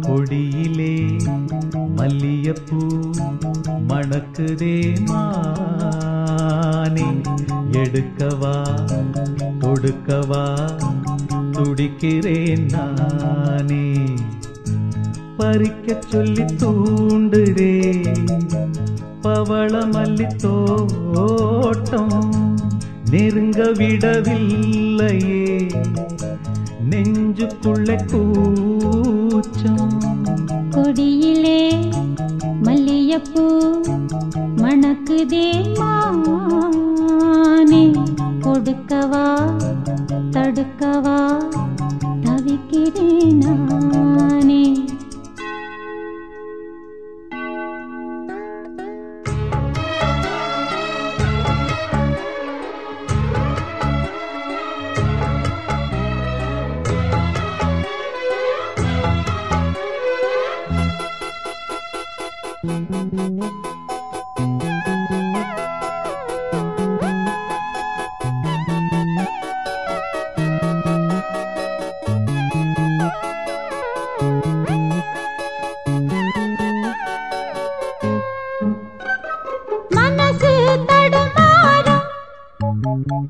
கொடியிலே மல்லியப்பூ மணக்குதே மானே. எடுக்கவா கொடுக்கவா துடிக்கிறேன் நானே. பறிக்க சொல்லி தூண்டுதே. பவள மல்லி தோட்டம் நெருங்க விடவில்லையே. நெஞ்சுக்குள்ள கூச்சம். கொடியிலே மல்லியப்பூ மணக்குதே மானே. கொடுக்கவா தடுக்கவா தவிக்கிறேனா?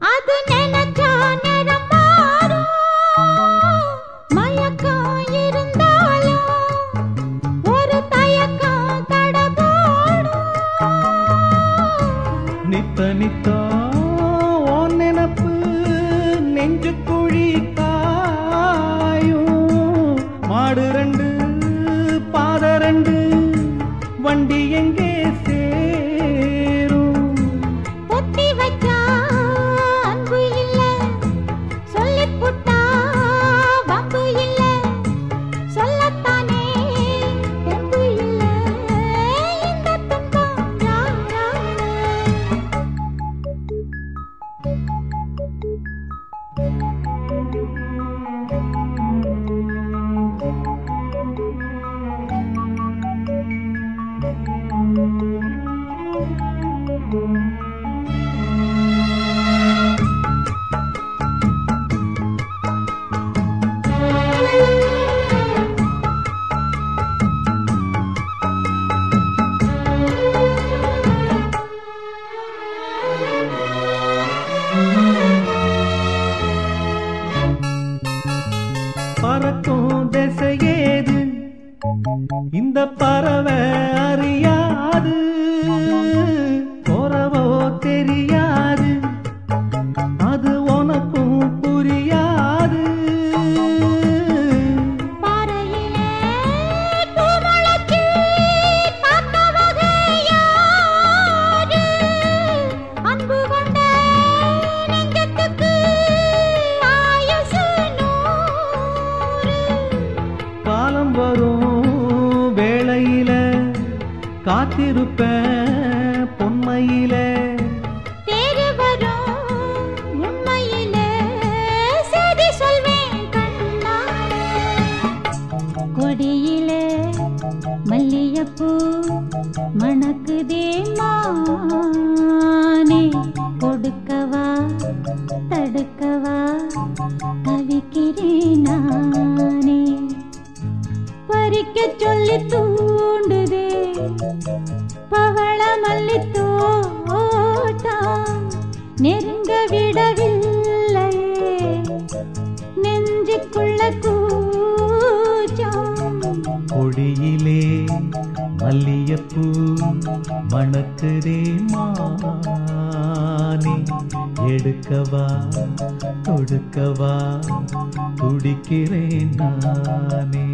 அது நினைச்சா நிறம் மாறும். மயக்கம் இருந்தாலும் ஒரு தயக்கம் தடபோடும். நித்த நித்தா உன் நினப்பு நெஞ்சு குழி மாடு ரெண்டு பாத ரெண்டு வண்டி எங்கே பறக்கும் திசையேது? இந்த பறவை அறியாது. வரும் வேளையில காத்திருப்பேன் பொன்மையில. கொடியிலே மல்லியப்பூ மணக்குதே மா மணக்குதே மானே எடுக்கவா கொடுக்கவா துடிக்கிறேன் நானே.